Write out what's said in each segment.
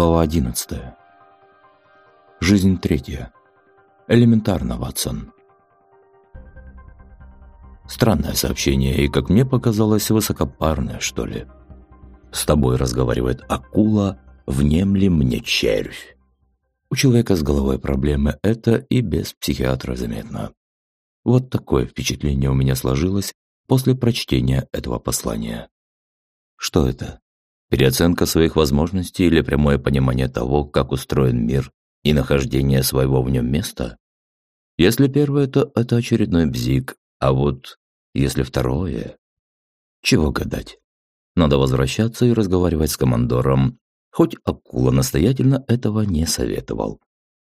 Глава 11. Жизнь третья. Элементарно, Ватсон. Странное сообщение и, как мне показалось, высокопарное, что ли. С тобой разговаривает акула, внемли мне червь. У человека с головой проблемы это и без психиатра заметно. Вот такое впечатление у меня сложилось после прочтения этого послания. Что это? Переоценка своих возможностей или прямое понимание того, как устроен мир и нахождение своего в нем места? Если первое, то это очередной бзик, а вот если второе... Чего гадать? Надо возвращаться и разговаривать с командором, хоть акула настоятельно этого не советовал.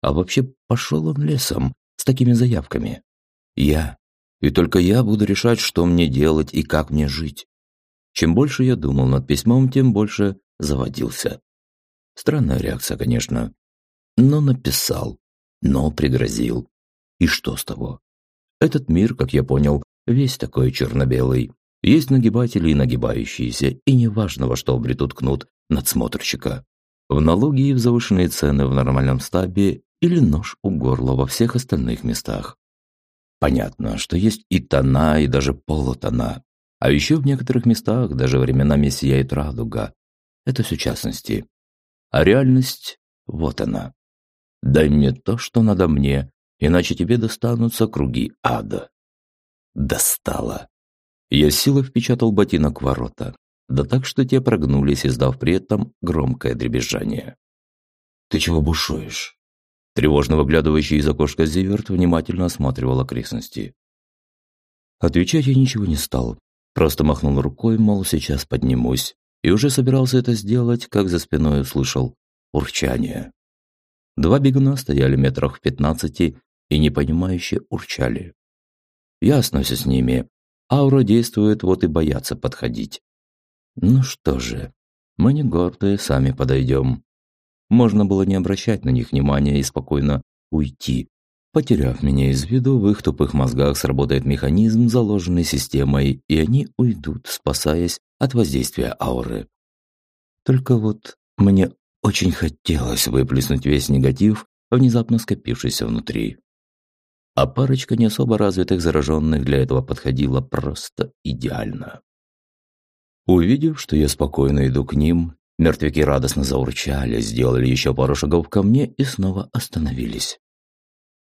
А вообще пошел он лесом с такими заявками. Я. И только я буду решать, что мне делать и как мне жить. Чем больше я думал над письмом, тем больше заводился. Странная реакция, конечно. Но написал, но пригрозил. И что с того? Этот мир, как я понял, весь такой черно-белый. Есть нагибатели и нагибающиеся, и неважно, во что обретут кнут надсмотрщика. В налоги и в завышенные цены в нормальном стабе или нож у горла во всех остальных местах. Понятно, что есть и тона, и даже полутона. А еще в некоторых местах даже временами сияет радуга. Это все частности. А реальность – вот она. Дай мне то, что надо мне, иначе тебе достанутся круги ада. Достало. Я силой впечатал ботинок в ворота, да так, что те прогнулись, издав при этом громкое дребезжание. «Ты чего бушуешь?» Тревожно выглядывающий из окошка Зиверт внимательно осматривал окрестности. Отвечать я ничего не стал, Просто махнул рукой, мол, сейчас поднимусь. И уже собирался это сделать, как за спиной услышал урчание. Два бегуна стояли метрах в пятнадцати и непонимающе урчали. Ясно все с ними. Аура действует, вот и боятся подходить. Ну что же, мы не гордые, сами подойдем. Можно было не обращать на них внимания и спокойно уйти, Потеряв меня из виду, в их тупых мозгах сработает механизм, заложенный системой, и они уйдут, спасаясь от воздействия ауры. Только вот мне очень хотелось выплеснуть весь негатив, внезапно скопившийся внутри. А парочка не особо развитых зараженных для этого подходила просто идеально. Увидев, что я спокойно иду к ним, мертвяки радостно заурчали, сделали еще пару шагов ко мне и снова остановились.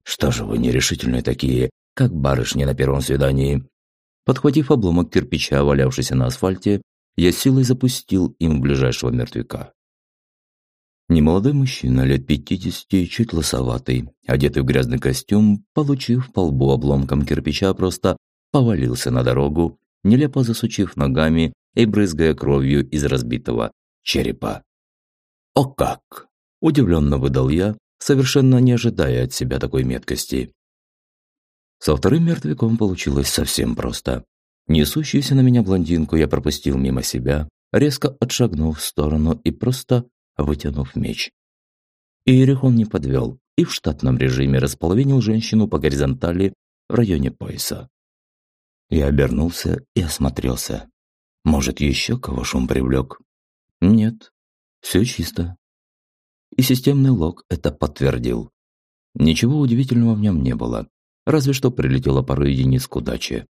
Что же вы нерешительные такие, как барышни на первом свидании? Подхватив обломок кирпича, валявшийся на асфальте, я силой запустил им ближайшего мертвяка. Немолодой мужчина, лет пятидесяти, чуть лосоватый, одетый в грязный костюм, получив по лбу обломком кирпича, просто повалился на дорогу, нелепо засучив ногами и брызгая кровью из разбитого черепа. «О как!» – удивленно выдал я, совершенно не ожидая от себя такой меткости. Со вторым мертвяком получилось совсем просто. Несущуюся на меня блондинку я пропустил мимо себя, резко отшагнув в сторону и просто вытянув меч. Иерихон не подвел и в штатном режиме располовинил женщину по горизонтали в районе пояса. Я обернулся и осмотрелся. Может, еще кого шум привлек? Нет, все чисто и системный лог это подтвердил. Ничего удивительного в нем не было, разве что прилетела пару единиц к удаче.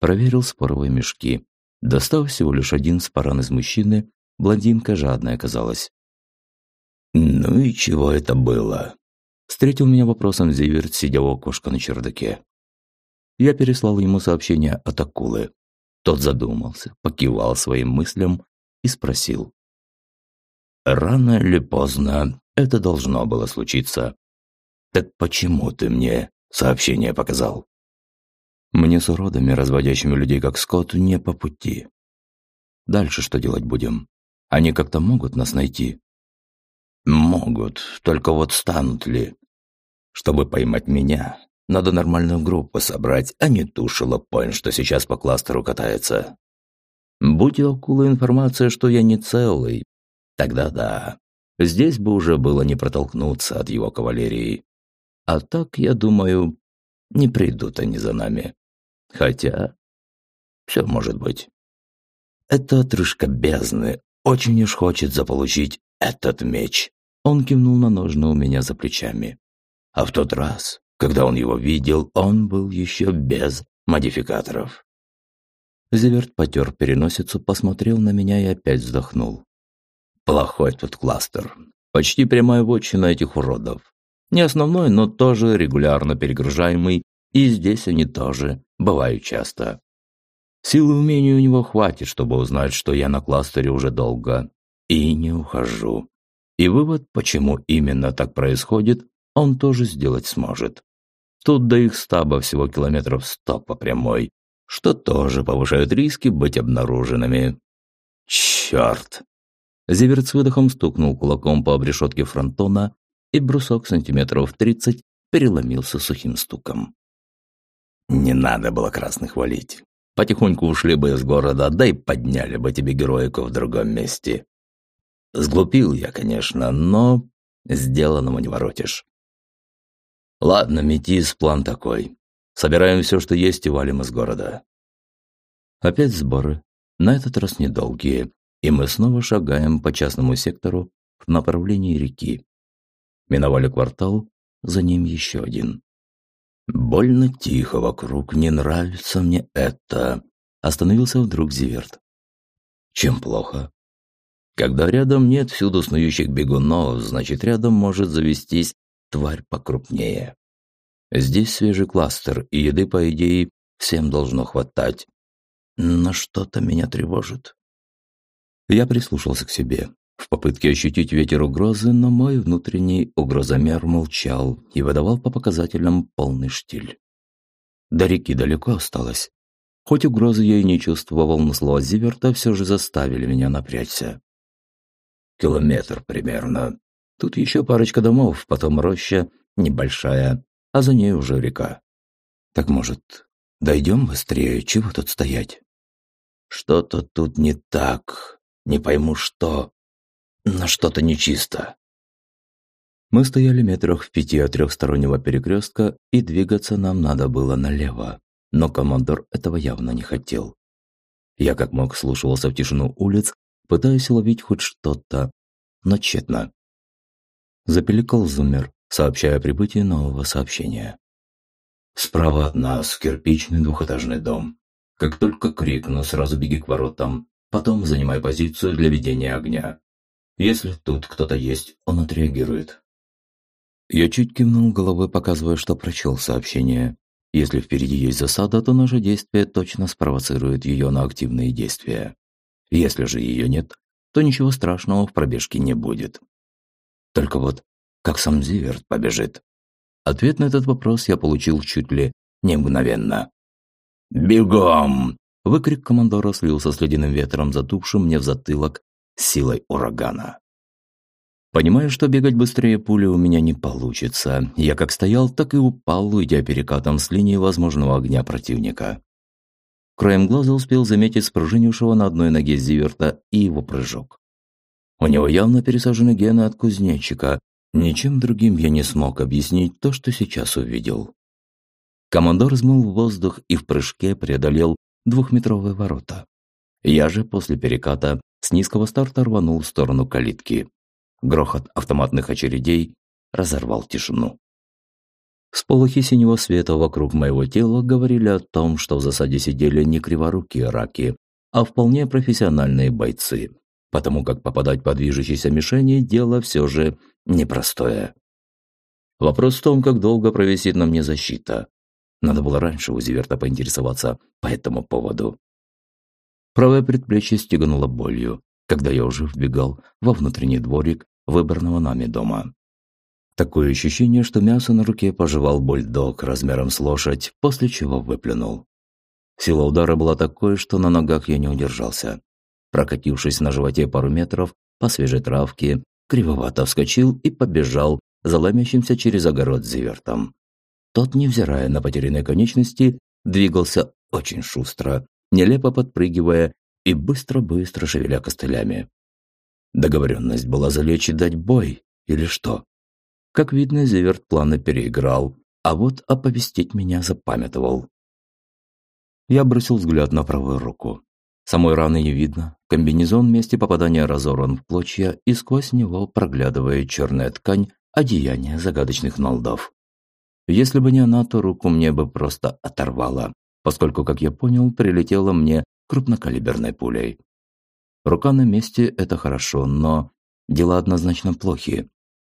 Проверил споровые мешки. Достав всего лишь один спаран из мужчины, блондинка жадная оказалась. «Ну и чего это было?» Встретил меня вопросом Зиверт, сидя у окошка на чердаке. Я переслал ему сообщение от акулы. Тот задумался, покивал своим мыслям и спросил. Рано или поздно это должно было случиться. Так почему ты мне сообщение показал? Мне с уродами, разводящими людей как скот, не по пути. Дальше что делать будем? Они как-то могут нас найти? Могут, только вот станут ли? Чтобы поймать меня, надо нормальную группу собрать, а не ту шелопонь, что сейчас по кластеру катается. Будь у акулы информация, что я не целый, Тогда да, здесь бы уже было не протолкнуться от его кавалерии. А так, я думаю, не придут они за нами. Хотя, все может быть. Эта отрыжка бездны очень уж хочет заполучить этот меч?» Он кивнул на ножны у меня за плечами. А в тот раз, когда он его видел, он был еще без модификаторов. Зиверт потер переносицу, посмотрел на меня и опять вздохнул. Плохой тут кластер. Почти прямая вотчина этих уродов. Не основной, но тоже регулярно перегружаемый, и здесь они тоже бывают часто. Силы умений у него хватит, чтобы узнать, что я на кластере уже долго. И не ухожу. И вывод, почему именно так происходит, он тоже сделать сможет. Тут до их стаба всего километров сто по прямой, что тоже повышает риски быть обнаруженными. Черт! Зиверт с выдохом стукнул кулаком по обрешетке фронтона, и брусок сантиметров тридцать переломился сухим стуком. Не надо было красных валить. Потихоньку ушли бы из города, да и подняли бы тебе героику в другом месте. Сглупил я, конечно, но сделанному не воротишь. Ладно, Метис, план такой. Собираем все, что есть, и валим из города. Опять сборы, на этот раз недолгие, и мы снова шагаем по частному сектору в направлении реки. Миновали квартал, за ним еще один. Больно тихо вокруг, не нравится мне это. Остановился вдруг Зиверт. Чем плохо? Когда рядом нет всюду снующих бегунов, значит рядом может завестись тварь покрупнее. Здесь свежий кластер, и еды, по идее, всем должно хватать. Но что-то меня тревожит. Я прислушался к себе, в попытке ощутить ветер угрозы, но мой внутренний угрозомер молчал и выдавал по показателям полный штиль. До реки далеко осталось. Хоть угрозы я и не чувствовал, но слова Зиверта все же заставили меня напрячься. Километр примерно. Тут еще парочка домов, потом роща, небольшая, а за ней уже река. Так может, дойдем быстрее, чего тут стоять? Что-то тут не так, не пойму что, но что-то нечисто. Мы стояли метрах в пяти от трехстороннего перекрестка, и двигаться нам надо было налево, но командор этого явно не хотел. Я как мог слушался в тишину улиц, пытаясь уловить хоть что-то, но тщетно. Запеликал зумер, сообщая о прибытии нового сообщения. Справа от нас кирпичный двухэтажный дом. Как только крикну, сразу беги к воротам, потом занимай позицию для ведения огня. Если тут кто-то есть, он отреагирует. Я чуть кивнул головой, показывая, что прочел сообщение. Если впереди есть засада, то наше действие точно спровоцирует ее на активные действия. Если же ее нет, то ничего страшного в пробежке не будет. Только вот, как сам Зиверт побежит? Ответ на этот вопрос я получил чуть ли не мгновенно. «Бегом!» Выкрик командора слился с ледяным ветром, затупшим мне в затылок силой урагана. Понимая, что бегать быстрее пули у меня не получится, я как стоял, так и упал, уйдя перекатом с линии возможного огня противника. Краем глаза успел заметить спружинившего на одной ноге Зиверта и его прыжок. У него явно пересажены гены от кузнечика. Ничем другим я не смог объяснить то, что сейчас увидел. Командор взмыл в воздух и в прыжке преодолел двухметровые ворота. Я же после переката с низкого старта рванул в сторону калитки. Грохот автоматных очередей разорвал тишину. Сполохи синего света вокруг моего тела говорили о том, что в засаде сидели не криворукие раки, а вполне профессиональные бойцы, потому как попадать по движущейся мишени – дело все же непростое. Вопрос в том, как долго провисит на мне защита. Надо было раньше у Зиверта поинтересоваться по этому поводу. Правое предплечье стегануло болью, когда я уже вбегал во внутренний дворик выбранного нами дома. Такое ощущение, что мясо на руке пожевал бульдог размером с лошадь, после чего выплюнул. Сила удара была такой, что на ногах я не удержался. Прокатившись на животе пару метров по свежей травке, кривовато вскочил и побежал за ломящимся через огород зивертом. Тот, невзирая на потерянные конечности, двигался очень шустро, нелепо подпрыгивая и быстро-быстро шевеля костылями. Договоренность была залечь и дать бой, или что? Как видно, Зеверт планы переиграл, а вот оповестить меня запамятовал. Я бросил взгляд на правую руку. Самой раны не видно, комбинезон в месте попадания разорван в клочья, и сквозь него проглядывает черная ткань одеяния загадочных нолдов. Если бы не она, то руку мне бы просто оторвало, поскольку, как я понял, прилетела мне крупнокалиберной пулей. Рука на месте – это хорошо, но дела однозначно плохие.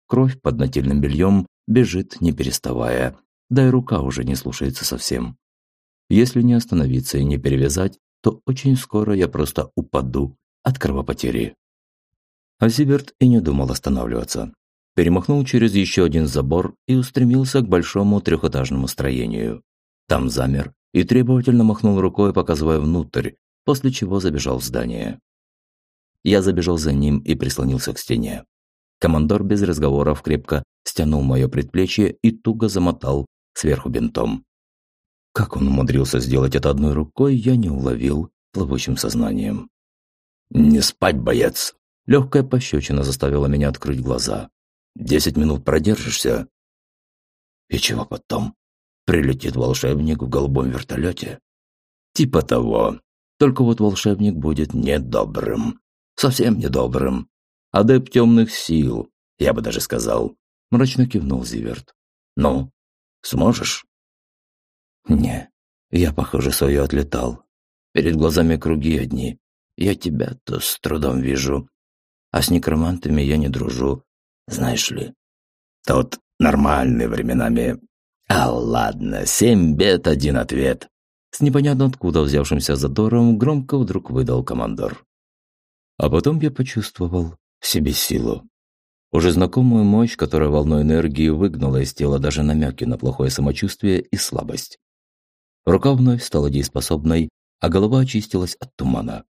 Кровь под нательным бельем бежит, не переставая, да и рука уже не слушается совсем. Если не остановиться и не перевязать, то очень скоро я просто упаду от кровопотери. А Зиберт и не думал останавливаться. Перемахнул через еще один забор и устремился к большому трехэтажному строению. Там замер и требовательно махнул рукой, показывая внутрь, после чего забежал в здание. Я забежал за ним и прислонился к стене. Командор без разговоров крепко стянул мое предплечье и туго замотал сверху бинтом. Как он умудрился сделать это одной рукой, я не уловил плавучим сознанием. «Не спать, боец!» Легкая пощечина заставила меня открыть глаза. «Десять минут продержишься?» «И чего потом? Прилетит волшебник в голубом вертолете?» «Типа того. Только вот волшебник будет недобрым. Совсем недобрым. Адепт темных сил, я бы даже сказал. Мрачно кивнул Зиверт. Ну, сможешь? Не, я, похоже, свое отлетал. Перед глазами круги одни. Я тебя-то с трудом вижу. А с некромантами я не дружу, знаешь ли. Тут нормальные временами. А ладно, семь бед, один ответ. С непонятно откуда взявшимся задором громко вдруг выдал командор. А потом я почувствовал в себе силу. Уже знакомую мощь, которая волной энергии выгнала из тела даже намеки на плохое самочувствие и слабость. Рука вновь стала дееспособной, а голова очистилась от тумана.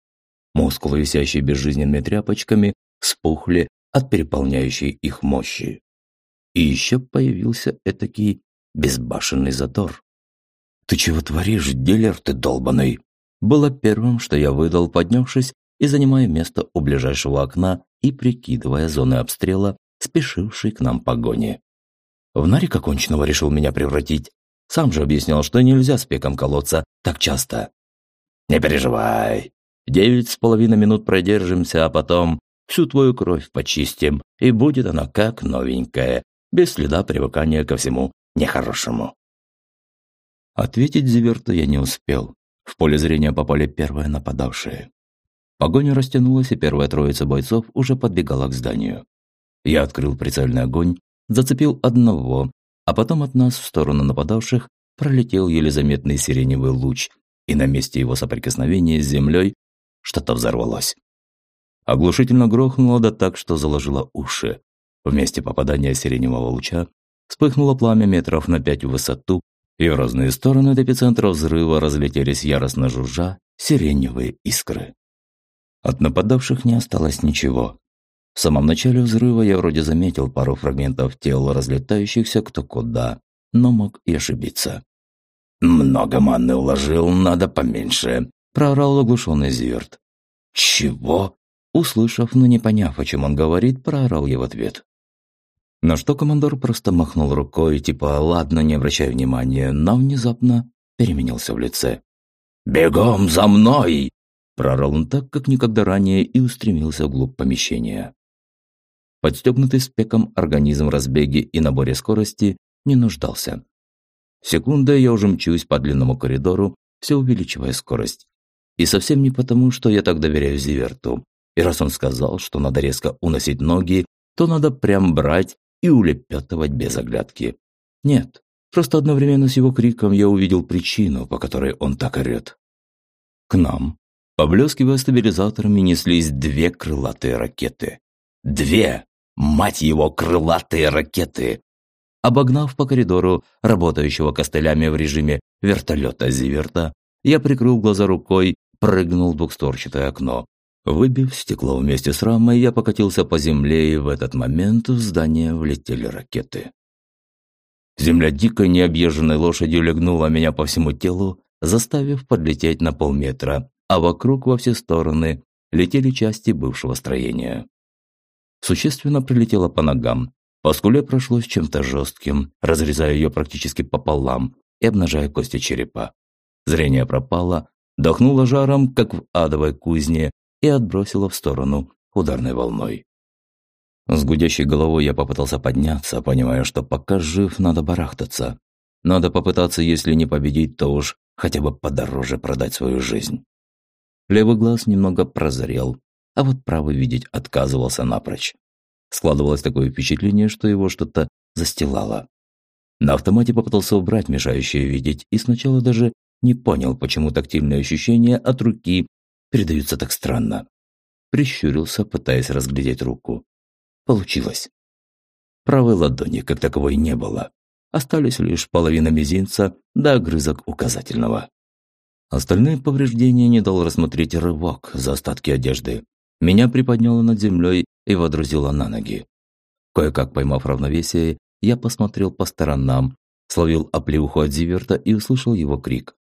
Мускулы, висящие безжизненными тряпочками, спухли от переполняющей их мощи. И еще появился этакий безбашенный задор. «Ты чего творишь, дилер ты долбаный?» Было первым, что я выдал, поднявшись и занимая место у ближайшего окна и прикидывая зоны обстрела, спешившей к нам погони. В Нарика конченого решил меня превратить. Сам же объяснял, что нельзя с пеком колоться так часто. «Не переживай. Девять с половиной минут продержимся, а потом всю твою кровь почистим, и будет она как новенькая, без следа привыкания ко всему нехорошему». Ответить Зиверту я не успел. В поле зрения попали первые нападавшие. Погоня растянулась, и первая троица бойцов уже подбегала к зданию. Я открыл прицельный огонь, зацепил одного, а потом от нас в сторону нападавших пролетел еле заметный сиреневый луч, и на месте его соприкосновения с землей что-то взорвалось. Оглушительно грохнуло да так, что заложило уши. В месте попадания сиреневого луча вспыхнуло пламя метров на пять в высоту, и в разные стороны от эпицентра взрыва разлетелись яростно жужжа сиреневые искры. От нападавших не осталось ничего. В самом начале взрыва я вроде заметил пару фрагментов тел, разлетающихся кто куда, но мог и ошибиться. «Много манны уложил, надо поменьше», – проорал оглушенный Зиверт. «Чего?» Услышав, но не поняв, о чем он говорит, проорал я в ответ. На что командор просто махнул рукой, типа «ладно, не обращай внимания», но внезапно переменился в лице. «Бегом за мной!» Проорал он так, как никогда ранее, и устремился вглубь помещения. Подстегнутый спеком организм разбеге и наборе скорости не нуждался. Секунда я уже мчусь по длинному коридору, все увеличивая скорость. И совсем не потому, что я так доверяю Зиверту. И раз он сказал, что надо резко уносить ноги, то надо прям брать и улепетывать без оглядки. Нет, просто одновременно с его криком я увидел причину, по которой он так орет. К нам Поблескивая стабилизаторами, неслись две крылатые ракеты. Две! Мать его, крылатые ракеты! Обогнав по коридору работающего костылями в режиме вертолета Зиверта, я прикрыл глаза рукой, прыгнул в двухстворчатое окно. Выбив стекло вместе с рамой, я покатился по земле, и в этот момент в здание влетели ракеты. Земля дикой необъезженной лошадью легнула меня по всему телу, заставив подлететь на полметра, а вокруг во все стороны летели части бывшего строения. Существенно прилетело по ногам. По скуле прошлось чем-то жестким, разрезая ее практически пополам и обнажая кости черепа. Зрение пропало, дохнуло жаром, как в адовой кузне, и отбросило в сторону ударной волной. С гудящей головой я попытался подняться, понимая, что пока жив, надо барахтаться. Надо попытаться, если не победить, то уж хотя бы подороже продать свою жизнь. Левый глаз немного прозрел, а вот правый видеть отказывался напрочь. Складывалось такое впечатление, что его что-то застилало. На автомате попытался убрать мешающее видеть и сначала даже не понял, почему тактильные ощущения от руки передаются так странно. Прищурился, пытаясь разглядеть руку. Получилось. Правой ладони как таковой не было. Остались лишь половина мизинца да огрызок указательного. Остальные повреждения не дал рассмотреть рывок за остатки одежды. Меня приподняло над землей и водрузило на ноги. Кое-как поймав равновесие, я посмотрел по сторонам, словил оплеуху от Зиверта и услышал его крик.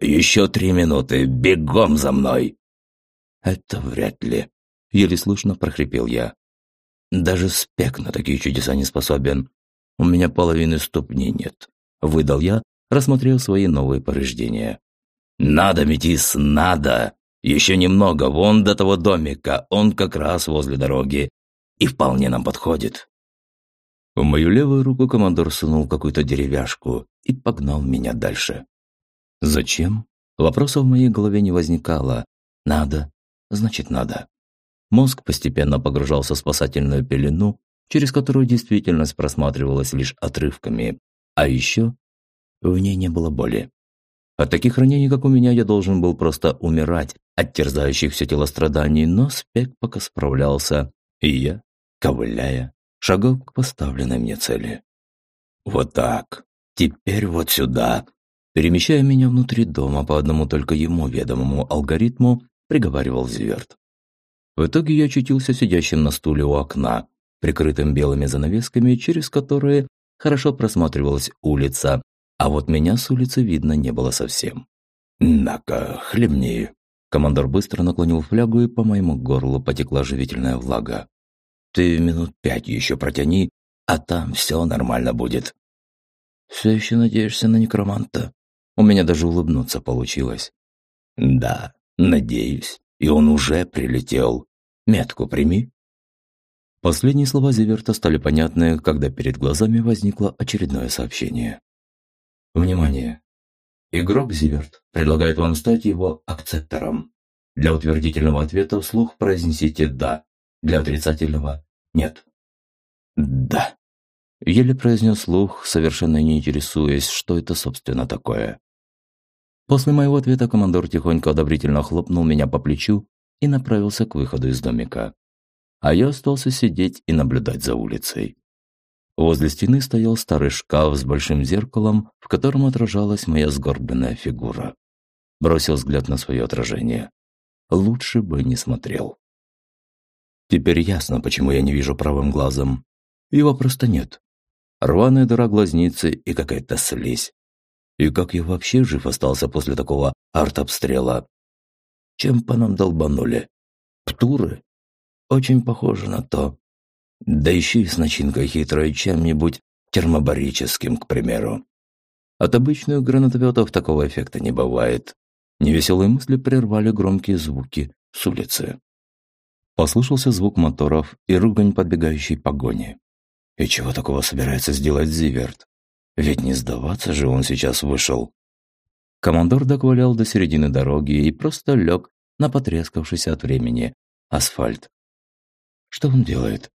«Еще три минуты! Бегом за мной!» «Это вряд ли», – еле слышно прохрипел я. «Даже спек на такие чудеса не способен. У меня половины ступни нет», – выдал я, рассмотрел свои новые повреждения. «Надо, Метис, надо! Еще немного, вон до того домика, он как раз возле дороги. И вполне нам подходит». В мою левую руку командор сунул какую-то деревяшку и погнал меня дальше. Зачем? Вопросов в моей голове не возникало. Надо, значит надо. Мозг постепенно погружался в спасательную пелену, через которую действительность просматривалась лишь отрывками. А еще в ней не было боли. От таких ранений, как у меня, я должен был просто умирать от терзающих все тело страданий, но спек пока справлялся, и я, ковыляя, шагал к поставленной мне цели. «Вот так. Теперь вот сюда», перемещая меня внутри дома по одному только ему ведомому алгоритму, приговаривал Зверт. В итоге я очутился сидящим на стуле у окна, прикрытым белыми занавесками, через которые хорошо просматривалась улица, а вот меня с улицы видно не было совсем. «На-ка, хлебни!» Командор быстро наклонил флягу, и по моему горлу потекла живительная влага. «Ты минут пять еще протяни, а там все нормально будет». «Все еще надеешься на некроманта?» У меня даже улыбнуться получилось. «Да, надеюсь, и он уже прилетел. Метку прими». Последние слова Зиверта стали понятны, когда перед глазами возникло очередное сообщение. Внимание! Игрок Зиверт предлагает вам стать его акцептором. Для утвердительного ответа вслух произнесите «да», для отрицательного «нет». «Да», – еле произнес слух, совершенно не интересуясь, что это, собственно, такое. После моего ответа командор тихонько одобрительно хлопнул меня по плечу и направился к выходу из домика. А я остался сидеть и наблюдать за улицей. Возле стены стоял старый шкаф с большим зеркалом, в котором отражалась моя сгорбленная фигура. Бросил взгляд на свое отражение. Лучше бы не смотрел. Теперь ясно, почему я не вижу правым глазом. Его просто нет. Рваная дыра глазницы и какая-то слизь. И как я вообще жив остался после такого артобстрела? Чем по нам долбанули? Птуры? Очень похоже на то. Да еще и с начинкой хитрой чем-нибудь термобарическим, к примеру. От обычных гранатометов такого эффекта не бывает. Невеселые мысли прервали громкие звуки с улицы. Послышался звук моторов и ругань подбегающей погони. И чего такого собирается сделать Зиверт? Ведь не сдаваться же он сейчас вышел. Командор доквалял до середины дороги и просто лег на потрескавшийся от времени асфальт. Что он делает?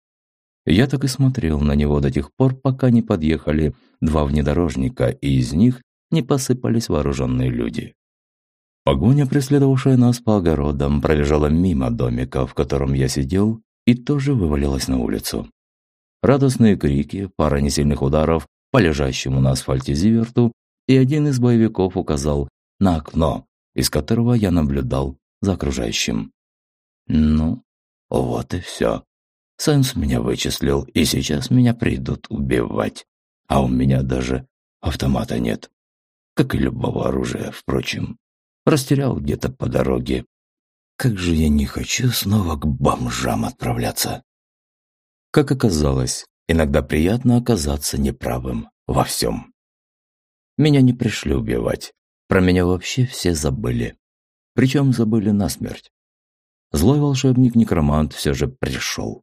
Я так и смотрел на него до тех пор, пока не подъехали два внедорожника, и из них не посыпались вооруженные люди. Погоня, преследовавшая нас по огородам, пробежала мимо домика, в котором я сидел, и тоже вывалилась на улицу. Радостные крики, пара несильных ударов по лежащему на асфальте Зиверту, и один из боевиков указал на окно, из которого я наблюдал за окружающим. Ну, вот и все. Сенс меня вычислил, и сейчас меня придут убивать. А у меня даже автомата нет. Как и любого оружия, впрочем. Растерял где-то по дороге. Как же я не хочу снова к бомжам отправляться. Как оказалось, иногда приятно оказаться неправым во всем. Меня не пришли убивать. Про меня вообще все забыли. причем забыли насмерть. Злой волшебник-некромант все же пришел.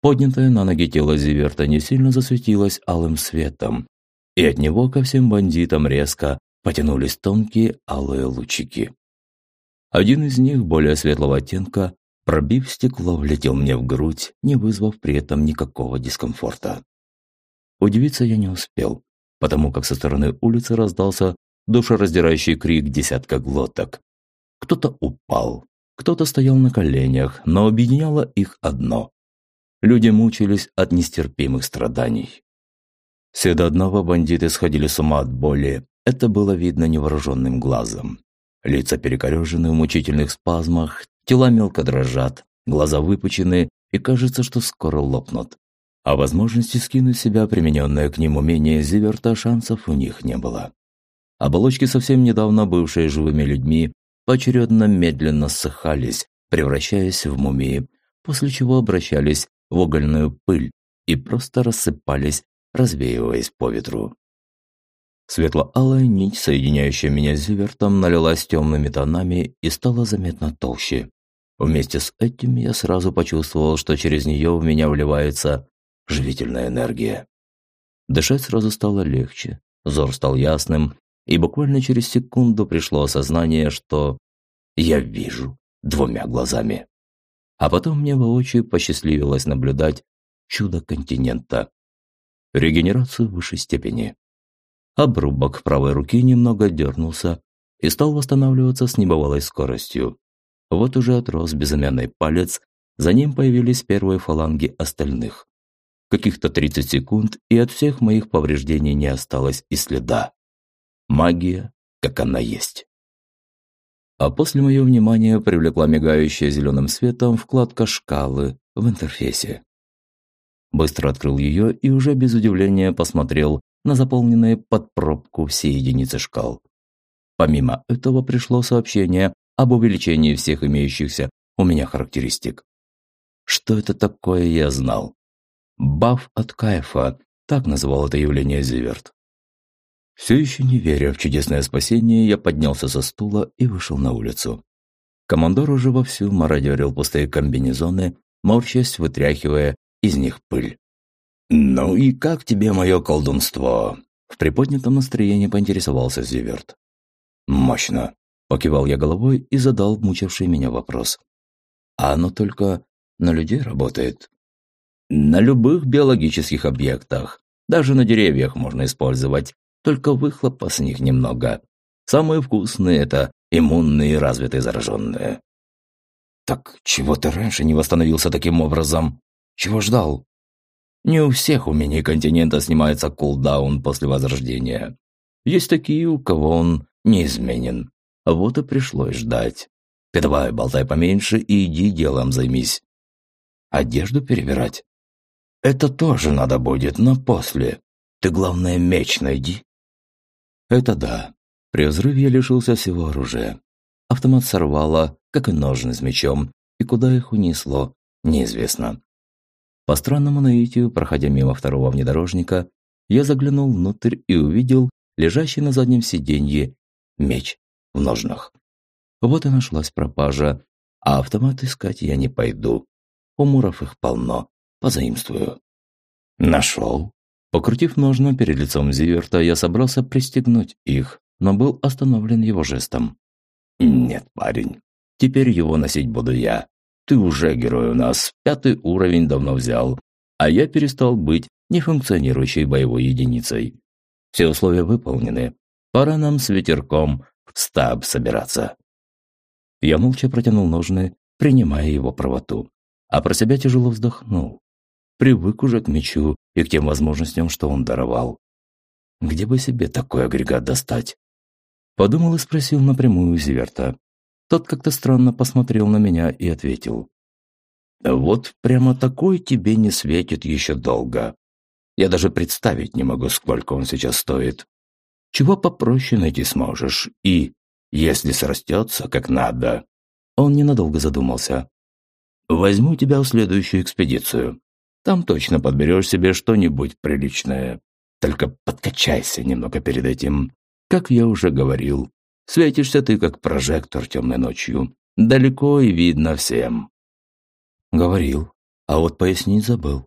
Поднятое на ноги тело Зиверта не сильно засветилось алым светом, и от него ко всем бандитам резко потянулись тонкие алые лучики. Один из них, более светлого оттенка, пробив стекло, влетел мне в грудь, не вызвав при этом никакого дискомфорта. Удивиться я не успел, потому как со стороны улицы раздался душераздирающий крик десятка глоток. Кто-то упал, кто-то стоял на коленях, но объединяло их одно. Люди мучились от нестерпимых страданий. Все до одного бандиты сходили с ума от боли, это было видно невооруженным глазом. Лица перекорежены в мучительных спазмах, тела мелко дрожат, глаза выпучены и кажется, что скоро лопнут. А возможности скинуть себя примененное к ним умение Зиверта шансов у них не было. Оболочки, совсем недавно бывшие живыми людьми, поочередно медленно ссыхались, превращаясь в мумии, после чего обращались в угольную пыль и просто рассыпались, развеиваясь по ветру. Светло-алая нить, соединяющая меня с Зивертом, налилась темными тонами и стала заметно толще. Вместе с этим я сразу почувствовал, что через нее в меня вливается живительная энергия. Дышать сразу стало легче, взор стал ясным, и буквально через секунду пришло осознание, что я вижу двумя глазами. А потом мне воочию посчастливилось наблюдать чудо континента. Регенерацию высшей степени. Обрубок правой руки немного дернулся и стал восстанавливаться с небывалой скоростью. Вот уже отрос безымянный палец, за ним появились первые фаланги остальных. Каких-то 30 секунд, и от всех моих повреждений не осталось и следа. Магия, как она есть. А после мое внимание привлекла мигающая зеленым светом вкладка шкалы в интерфейсе. Быстро открыл ее и уже без удивления посмотрел на заполненные под пробку все единицы шкал. Помимо этого пришло сообщение об увеличении всех имеющихся у меня характеристик. Что это такое, я знал. Баф от кайфа, так называл это явление Зиверт. Все еще не веря в чудесное спасение, я поднялся со стула и вышел на улицу. Командор уже вовсю мародерил пустые комбинезоны, морщась, вытряхивая из них пыль. «Ну и как тебе мое колдунство?» В приподнятом настроении поинтересовался Зиверт. «Мощно!» – покивал я головой и задал мучивший меня вопрос. «А оно только на людей работает?» «На любых биологических объектах. Даже на деревьях можно использовать только выхлопа с них немного. Самые вкусные – это иммунные и развитые зараженные. Так чего ты раньше не восстановился таким образом? Чего ждал? Не у всех умений континента снимается кулдаун после возрождения. Есть такие, у кого он неизменен. Вот и пришлось ждать. Ты давай болтай поменьше и иди делом займись. Одежду перебирать? Это тоже надо будет, но после. Ты, главное, меч найди это да. При взрыве я лишился всего оружия. Автомат сорвало, как и ножны с мечом, и куда их унесло, неизвестно. По странному наитию, проходя мимо второго внедорожника, я заглянул внутрь и увидел лежащий на заднем сиденье меч в ножнах. Вот и нашлась пропажа, а автомат искать я не пойду. У муров их полно, позаимствую. Нашел. Покрутив ножны перед лицом Зиверта, я собрался пристегнуть их, но был остановлен его жестом. «Нет, парень, теперь его носить буду я. Ты уже герой у нас, пятый уровень давно взял, а я перестал быть нефункционирующей боевой единицей. Все условия выполнены. Пора нам с ветерком стаб собираться». Я молча протянул ножны, принимая его правоту, а про себя тяжело вздохнул привык уже к мечу и к тем возможностям, что он даровал. Где бы себе такой агрегат достать? Подумал и спросил напрямую Зиверта. Тот как-то странно посмотрел на меня и ответил. «Вот прямо такой тебе не светит еще долго. Я даже представить не могу, сколько он сейчас стоит. Чего попроще найти сможешь, и, если срастется как надо...» Он ненадолго задумался. «Возьму тебя в следующую экспедицию. Там точно подберешь себе что-нибудь приличное. Только подкачайся немного перед этим. Как я уже говорил, Светишься ты, как прожектор темной ночью. Далеко и видно всем». Говорил, а вот пояснить забыл.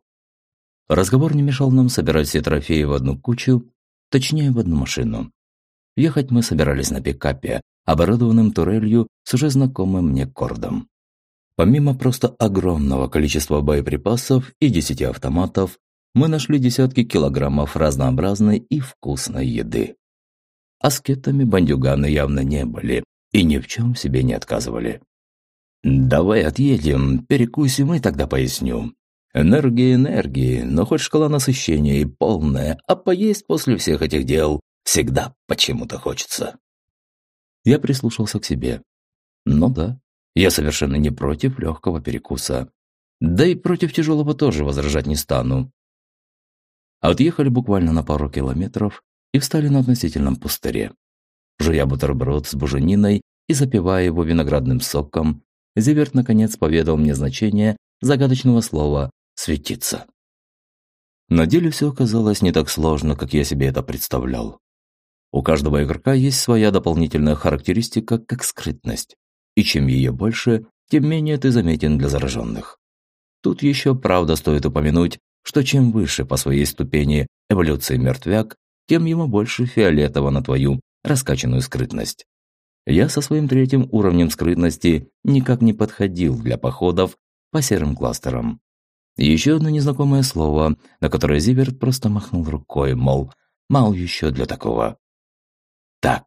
Разговор не мешал нам собирать все трофеи в одну кучу, точнее, в одну машину. Ехать мы собирались на пикапе, оборудованным турелью с уже знакомым мне кордом. Помимо просто огромного количества боеприпасов и десяти автоматов, мы нашли десятки килограммов разнообразной и вкусной еды. Аскетами бандюганы явно не были и ни в чем себе не отказывали. «Давай отъедем, перекусим и тогда поясню. Энергия энергии, но хоть шкала насыщения и полная, а поесть после всех этих дел всегда почему-то хочется». Я прислушался к себе. Ну да, я совершенно не против легкого перекуса. Да и против тяжелого тоже возражать не стану. Отъехали буквально на пару километров и встали на относительном пустыре. Жуя бутерброд с бужениной и запивая его виноградным соком, Зиверт наконец поведал мне значение загадочного слова «светиться». На деле все оказалось не так сложно, как я себе это представлял. У каждого игрока есть своя дополнительная характеристика, как скрытность. И чем ее больше, тем менее ты заметен для зараженных. Тут еще правда стоит упомянуть, что чем выше по своей ступени эволюции мертвяк, тем ему больше фиолетово на твою раскачанную скрытность. Я со своим третьим уровнем скрытности никак не подходил для походов по серым кластерам. Еще одно незнакомое слово, на которое Зиверт просто махнул рукой, мол, мал еще для такого. Так,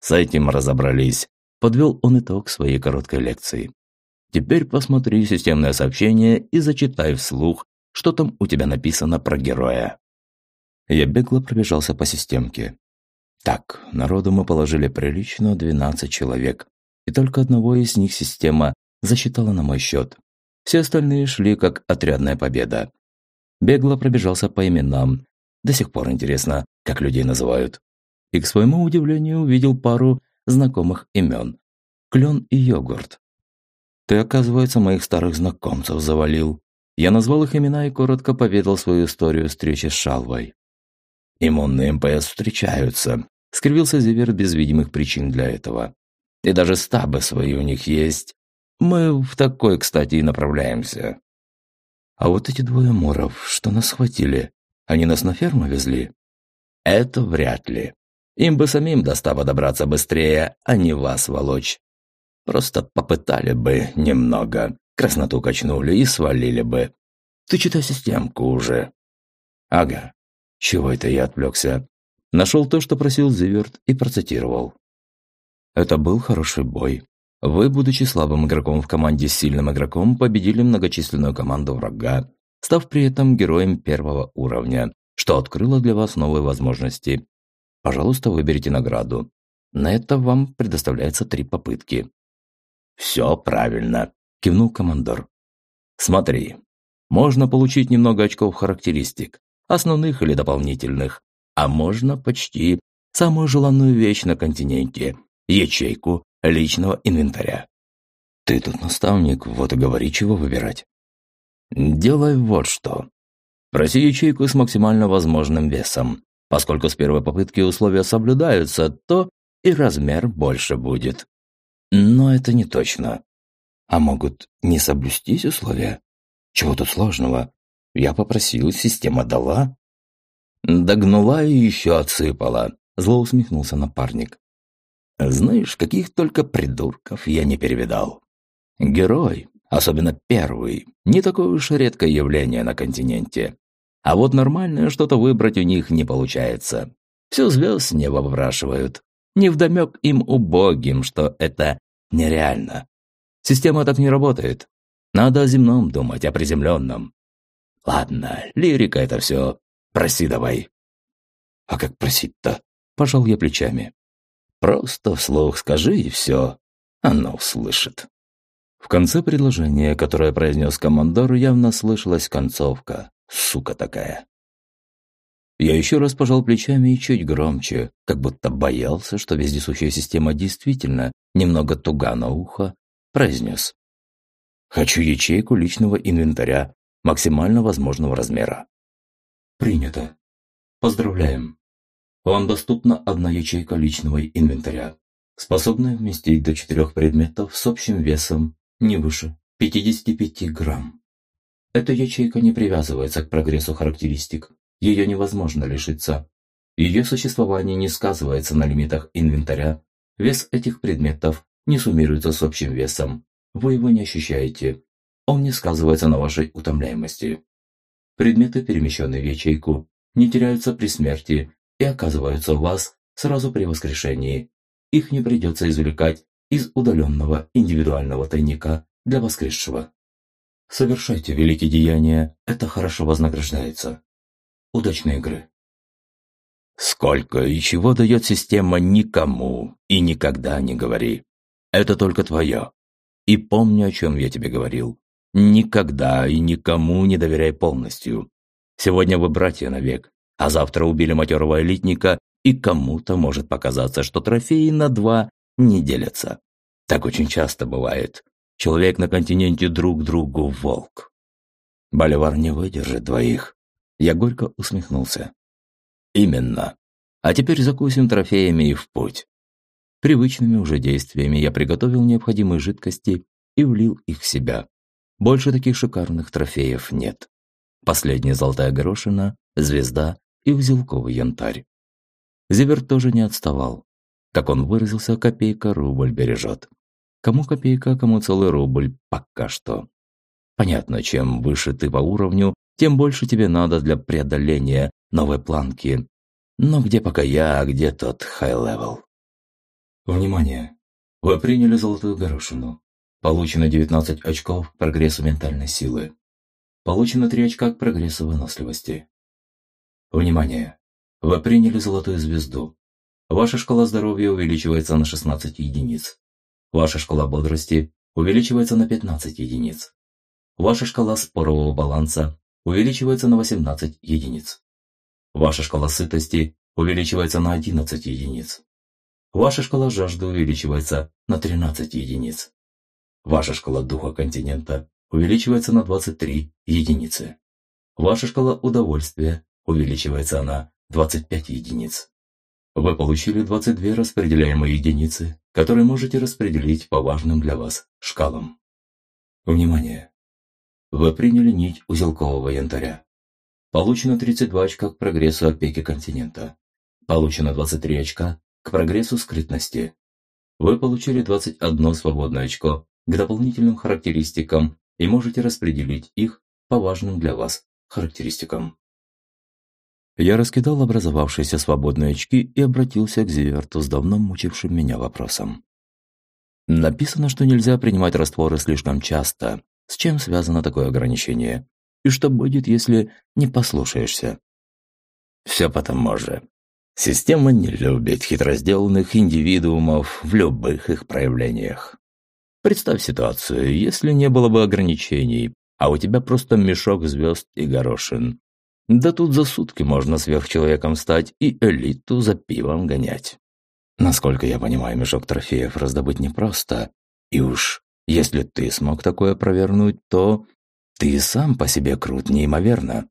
с этим разобрались. Подвел он итог своей короткой лекции. Теперь посмотри системное сообщение и зачитай вслух, что там у тебя написано про героя. Я бегло пробежался по системке. Так, народу мы положили прилично 12 человек, и только одного из них система засчитала на мой счет. Все остальные шли как отрядная победа. Бегло пробежался по именам. До сих пор интересно, как людей называют. И, к своему удивлению, увидел пару знакомых имен. Клен и йогурт. Ты, оказывается, моих старых знакомцев завалил. Я назвал их имена и коротко поведал свою историю встречи с Шалвой. Иммунные МПС встречаются, скривился Зивер без видимых причин для этого. И даже стабы свои у них есть. Мы в такой, кстати, и направляемся. А вот эти двое моров, что нас схватили, они нас на ферму везли? Это вряд ли. Им бы самим до стаба добраться быстрее, а не вас волочь. Просто попытали бы немного, красноту качнули и свалили бы. Ты читай системку уже. Ага, чего это я отвлекся? Нашел то, что просил Зиверт, и процитировал. Это был хороший бой. Вы, будучи слабым игроком в команде с сильным игроком, победили многочисленную команду врага, став при этом героем первого уровня, что открыло для вас новые возможности. Пожалуйста, выберите награду. На это вам предоставляется три попытки. «Все правильно», – кивнул командор. «Смотри, можно получить немного очков характеристик, основных или дополнительных, а можно почти самую желанную вещь на континенте – ячейку личного инвентаря. Ты тут наставник, вот и говори, чего выбирать. Делай вот что. Проси ячейку с максимально возможным весом. Поскольку с первой попытки условия соблюдаются, то и размер больше будет. Но это не точно. А могут не соблюстись условия? Чего тут сложного? Я попросил, система дала. Догнула и еще отсыпала. Зло усмехнулся напарник. Знаешь, каких только придурков я не перевидал. Герой, особенно первый, не такое уж редкое явление на континенте. А вот нормальное что-то выбрать у них не получается. Все звезд с неба выбрашивают. Невдомек им убогим, что это нереально. Система так не работает. Надо о земном думать, о приземленном. Ладно, лирика это все. Проси давай. А как просить-то? Пожал я плечами. Просто вслух скажи и все. Она услышит. В конце предложения, которое произнес командор, явно слышалась концовка. Сука такая. Я еще раз пожал плечами и чуть громче, как будто боялся, что вездесущая система действительно немного туга на ухо, произнес. «Хочу ячейку личного инвентаря максимально возможного размера. Принято. Поздравляем. Вам доступна одна ячейка личного инвентаря. способная вместить до четырех предметов с общим весом не выше 55 грамм. Эта ячейка не привязывается к прогрессу характеристик, ее невозможно лишиться. Ее существование не сказывается на лимитах инвентаря, вес этих предметов не суммируется с общим весом, вы его не ощущаете, он не сказывается на вашей утомляемости. Предметы, перемещенные в ячейку, не теряются при смерти и оказываются у вас сразу при воскрешении. Их не придется извлекать из удаленного индивидуального тайника для воскресшего. Совершайте великие деяния, это хорошо вознаграждается. Удачной игры. Сколько и чего дает система никому и никогда не говори. Это только твое. И помни, о чем я тебе говорил. Никогда и никому не доверяй полностью. Сегодня вы братья навек, а завтра убили матерого элитника, и кому-то может показаться, что трофеи на два не делятся. Так очень часто бывает. Человек на континенте друг другу волк. Боливар не выдержит двоих. Я горько усмехнулся. Именно. А теперь закусим трофеями и в путь. Привычными уже действиями я приготовил необходимые жидкости и влил их в себя. Больше таких шикарных трофеев нет. Последняя золотая горошина, звезда и узелковый янтарь. Зивер тоже не отставал. Как он выразился, копейка рубль бережет. Кому копейка, кому целый рубль, пока что. Понятно, чем выше ты по уровню, тем больше тебе надо для преодоления новой планки. Но где пока я, а где тот high-level? Внимание! Вы приняли золотую горошину. Получено 19 очков к прогрессу ментальной силы. Получено 3 очка к прогрессу выносливости. Внимание! Вы приняли золотую звезду. Ваша шкала здоровья увеличивается на 16 единиц. Ваша шкала бодрости увеличивается на 15 единиц. Ваша шкала спорового баланса увеличивается на 18 единиц. Ваша шкала сытости увеличивается на 11 единиц. Ваша шкала жажды увеличивается на 13 единиц. Ваша шкала духа континента увеличивается на 23 единицы. Ваша шкала удовольствия увеличивается на 25 единиц. Вы получили 22 распределяемые единицы, которые можете распределить по важным для вас шкалам. Внимание! Вы приняли нить узелкового янтаря. Получено 32 очка к прогрессу опеки континента. Получено 23 очка к прогрессу скрытности. Вы получили 21 свободное очко к дополнительным характеристикам и можете распределить их по важным для вас характеристикам. Я раскидал образовавшиеся свободные очки и обратился к Зиверту с давно мучившим меня вопросом. Написано, что нельзя принимать растворы слишком часто. С чем связано такое ограничение? И что будет, если не послушаешься? Все потому же, Система не любит хитросделанных индивидуумов в любых их проявлениях. Представь ситуацию, если не было бы ограничений, а у тебя просто мешок звезд и горошин. Да тут за сутки можно сверхчеловеком стать и элиту за пивом гонять. Насколько я понимаю, мешок трофеев раздобыть непросто. И уж если ты смог такое провернуть, то ты сам по себе крут неимоверно.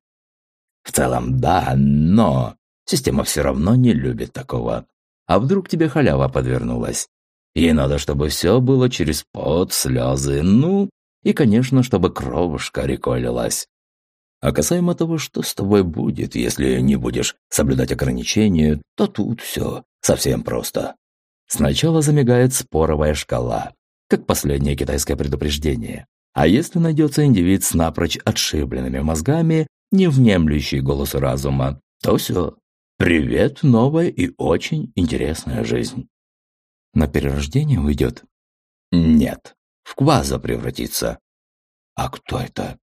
В целом, да, но Система все равно не любит такого. А вдруг тебе халява подвернулась? Ей надо, чтобы все было через пот, слезы, ну, и, конечно, чтобы кровушка рекой лилась. А касаемо того, что с тобой будет, если не будешь соблюдать ограничения, то тут все совсем просто. Сначала замигает споровая шкала, как последнее китайское предупреждение. А если найдется индивид с напрочь отшибленными мозгами, не внемлющий голосу разума, то все, Привет, новая и очень интересная жизнь. На перерождение уйдет? Нет, в кваза превратится. А кто это?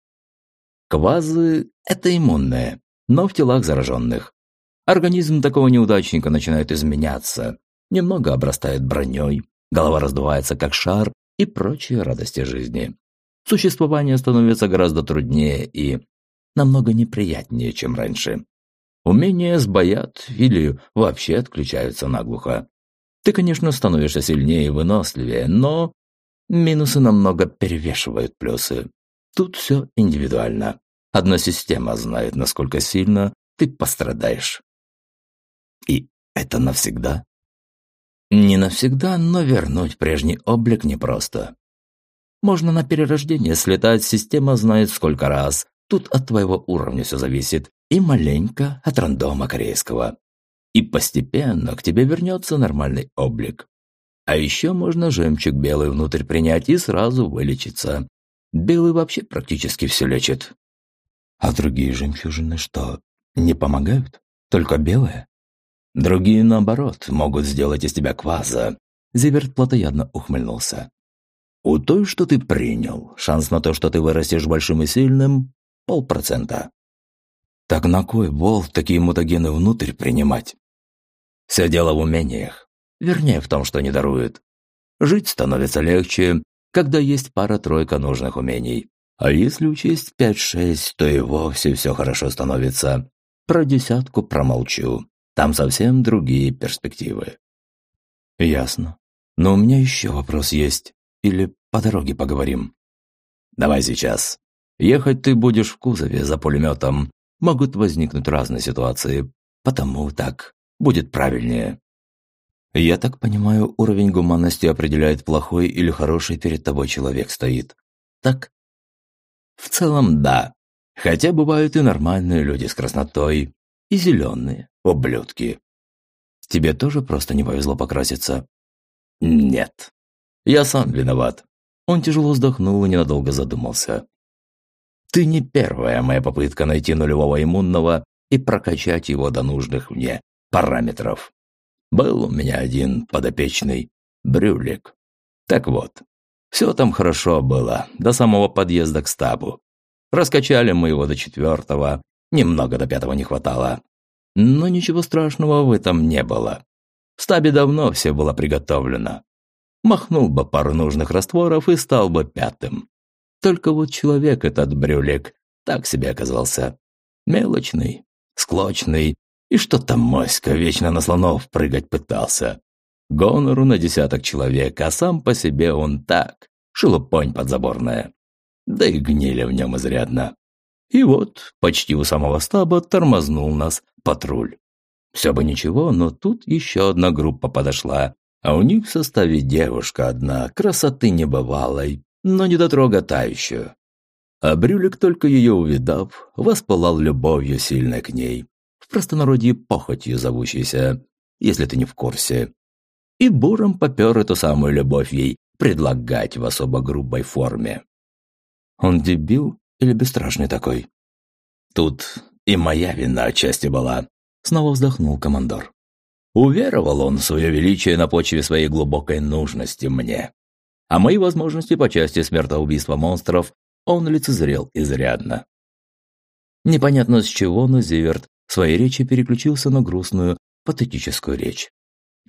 Квазы – это иммунные, но в телах зараженных. Организм такого неудачника начинает изменяться, немного обрастает броней, голова раздувается как шар и прочие радости жизни. Существование становится гораздо труднее и намного неприятнее, чем раньше. Умения сбоят или вообще отключаются наглухо. Ты, конечно, становишься сильнее и выносливее, но минусы намного перевешивают плюсы. Тут все индивидуально. Одна система знает, насколько сильно ты пострадаешь. И это навсегда? Не навсегда, но вернуть прежний облик непросто. Можно на перерождение слетать, система знает сколько раз. Тут от твоего уровня все зависит. И маленько от рандома корейского. И постепенно к тебе вернется нормальный облик. А еще можно жемчуг белый внутрь принять и сразу вылечиться. Белый вообще практически все лечит. А другие жемчужины что, не помогают? Только белые? Другие, наоборот, могут сделать из тебя кваза. Зиверт плотоядно ухмыльнулся. У той, что ты принял, шанс на то, что ты вырастешь большим и сильным, полпроцента. Так на кой бол такие мутагены внутрь принимать? Все дело в умениях. Вернее, в том, что не дарует. Жить становится легче, когда есть пара-тройка нужных умений. А если учесть пять-шесть, то и вовсе все хорошо становится. Про десятку промолчу. Там совсем другие перспективы. Ясно. Но у меня еще вопрос есть. Или по дороге поговорим? Давай сейчас. Ехать ты будешь в кузове за пулеметом. Могут возникнуть разные ситуации. Потому так будет правильнее. Я так понимаю, уровень гуманности определяет плохой или хороший перед тобой человек стоит. Так? В целом, да. Хотя бывают и нормальные люди с краснотой, и зеленые, ублюдки. Тебе тоже просто не повезло покраситься? Нет. Я сам виноват. Он тяжело вздохнул и ненадолго задумался. Ты не первая моя попытка найти нулевого иммунного и прокачать его до нужных мне параметров. Был у меня один подопечный, брюлик. Так вот, все там хорошо было, до самого подъезда к стабу. Раскачали мы его до четвертого, немного до пятого не хватало. Но ничего страшного в этом не было. В стабе давно все было приготовлено. Махнул бы пару нужных растворов и стал бы пятым. Только вот человек этот брюлик так себе оказался. Мелочный, склочный, и что-то моська вечно на слонов прыгать пытался. Гонору на десяток человек, а сам по себе он так, шелупонь подзаборная. Да и гнили в нем изрядно. И вот, почти у самого стаба тормознул нас патруль. Все бы ничего, но тут еще одна группа подошла, а у них в составе девушка одна, красоты небывалой, но недотрога та еще. А Брюлик, только ее увидав, воспылал любовью сильной к ней простонародье похотью зовущейся, если ты не в курсе. И буром попер эту самую любовь ей предлагать в особо грубой форме. Он дебил или бесстрашный такой? Тут и моя вина отчасти была, снова вздохнул командор. Уверовал он в свое величие на почве своей глубокой нужности мне. А мои возможности по части смертоубийства монстров он лицезрел изрядно. Непонятно с чего, но Зиверт своей речи переключился на грустную, патетическую речь.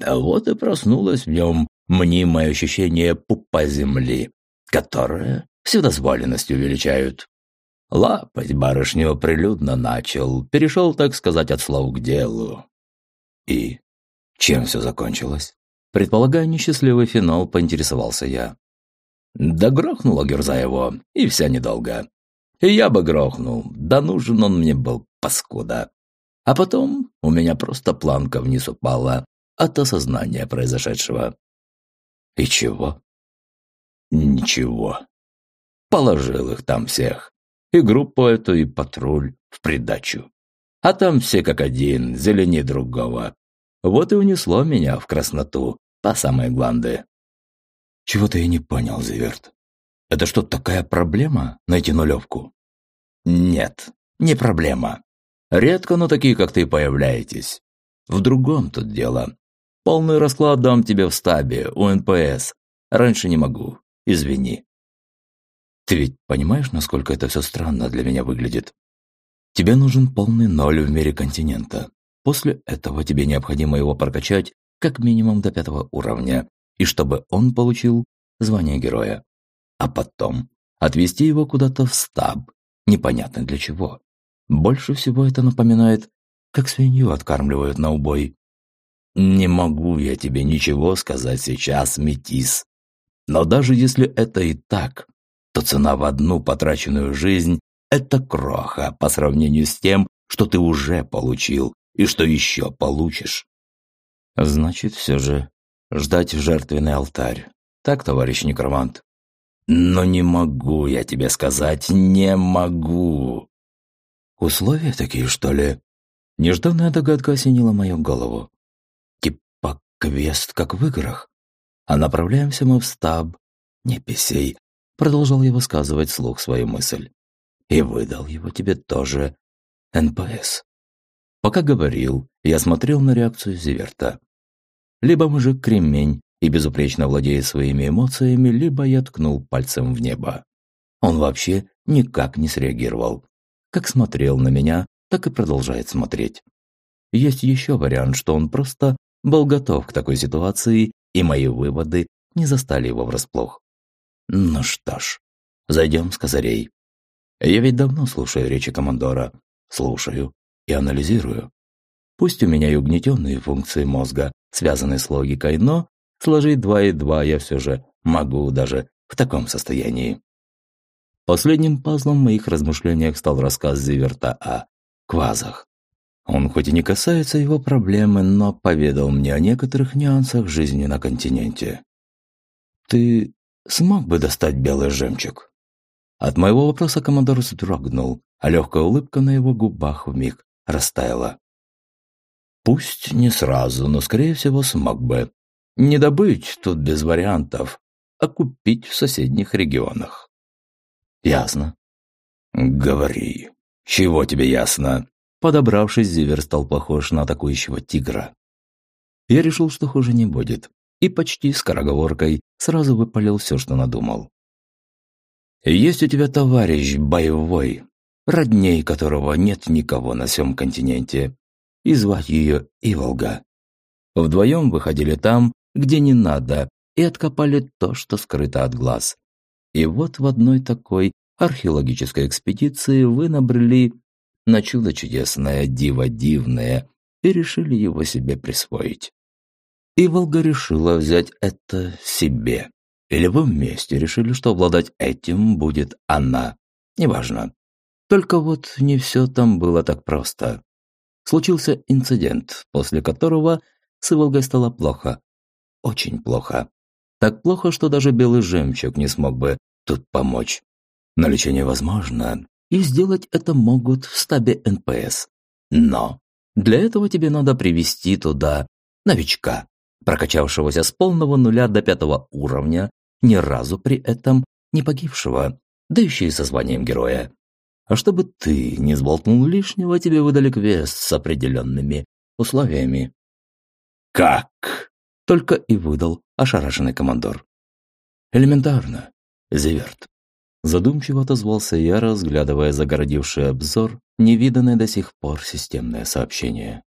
А вот и проснулось в нем мнимое ощущение пупа земли, которое вседозволенностью величают. Лапать барышню прилюдно начал, перешел, так сказать, от слов к делу. И чем все закончилось? Предполагая несчастливый финал, поинтересовался я. Да грохнула Герза его, и вся недолго. И я бы грохнул, да нужен он мне был, паскуда. А потом у меня просто планка вниз упала от осознания произошедшего. И чего? Ничего. Положил их там всех. И группу эту, и патруль в придачу. А там все как один, зеленее другого. Вот и унесло меня в красноту, по самой гланды. Чего-то я не понял, Зиверт. Это что, такая проблема, найти нулевку? Нет, не проблема. Редко, но такие, как ты, появляетесь. В другом тут дело. Полный расклад дам тебе в стабе, у НПС. Раньше не могу. Извини. Ты ведь понимаешь, насколько это все странно для меня выглядит? Тебе нужен полный ноль в мире континента. После этого тебе необходимо его прокачать как минимум до пятого уровня, и чтобы он получил звание героя. А потом отвести его куда-то в стаб, непонятно для чего. Больше всего это напоминает, как свинью откармливают на убой. Не могу я тебе ничего сказать сейчас, Метис. Но даже если это и так, то цена в одну потраченную жизнь – это кроха по сравнению с тем, что ты уже получил и что еще получишь. Значит, все же ждать жертвенный алтарь. Так, товарищ некромант? Но не могу я тебе сказать, не могу. Условия такие, что ли? Нежданная догадка осенила мою голову. Типа квест, как в играх. А направляемся мы в стаб. НПСей. Продолжал я высказывать вслух свою мысль. И выдал его тебе тоже НПС. Пока говорил, я смотрел на реакцию Зиверта. Либо мужик кремень и безупречно владеет своими эмоциями, либо я ткнул пальцем в небо. Он вообще никак не среагировал. Как смотрел на меня, так и продолжает смотреть. Есть еще вариант, что он просто был готов к такой ситуации, и мои выводы не застали его врасплох. Ну что ж, зайдем с козырей. Я ведь давно слушаю речи командора. Слушаю и анализирую. Пусть у меня и угнетенные функции мозга, связанные с логикой, но сложить два и два я все же могу даже в таком состоянии. Последним пазлом в моих размышлениях стал рассказ Зиверта о квазах. Он хоть и не касается его проблемы, но поведал мне о некоторых нюансах жизни на континенте. «Ты смог бы достать белый жемчуг?» От моего вопроса командор вздрогнул, а легкая улыбка на его губах вмиг растаяла. Пусть не сразу, но, скорее всего, смог бы. Не добыть тут без вариантов, а купить в соседних регионах. Ясно. Говори. Чего тебе ясно? Подобравшись, Зивер стал похож на атакующего тигра. Я решил, что хуже не будет, и почти скороговоркой сразу выпалил все, что надумал. «Есть у тебя товарищ боевой, родней которого нет никого на всем континенте, и звать ее Иволга. Вдвоем выходили там, где не надо, и откопали то, что скрыто от глаз. И вот в одной такой археологической экспедиции вы набрели на чудо чудесное, диво дивное, и решили его себе присвоить. И Волга решила взять это себе. Или вы вместе решили, что обладать этим будет она. Неважно. Только вот не все там было так просто. Случился инцидент, после которого с Иволгой стало плохо. Очень плохо. Так плохо, что даже белый жемчуг не смог бы тут помочь. Но лечение возможно, и сделать это могут в стабе НПС. Но для этого тебе надо привести туда новичка, прокачавшегося с полного нуля до пятого уровня, ни разу при этом не погибшего, да еще и со званием героя. А чтобы ты не сболтнул лишнего, тебе выдали квест с определенными условиями. «Как?» – только и выдал ошарашенный командор. «Элементарно, Зиверт. Задумчиво отозвался я, разглядывая загородивший обзор невиданное до сих пор системное сообщение.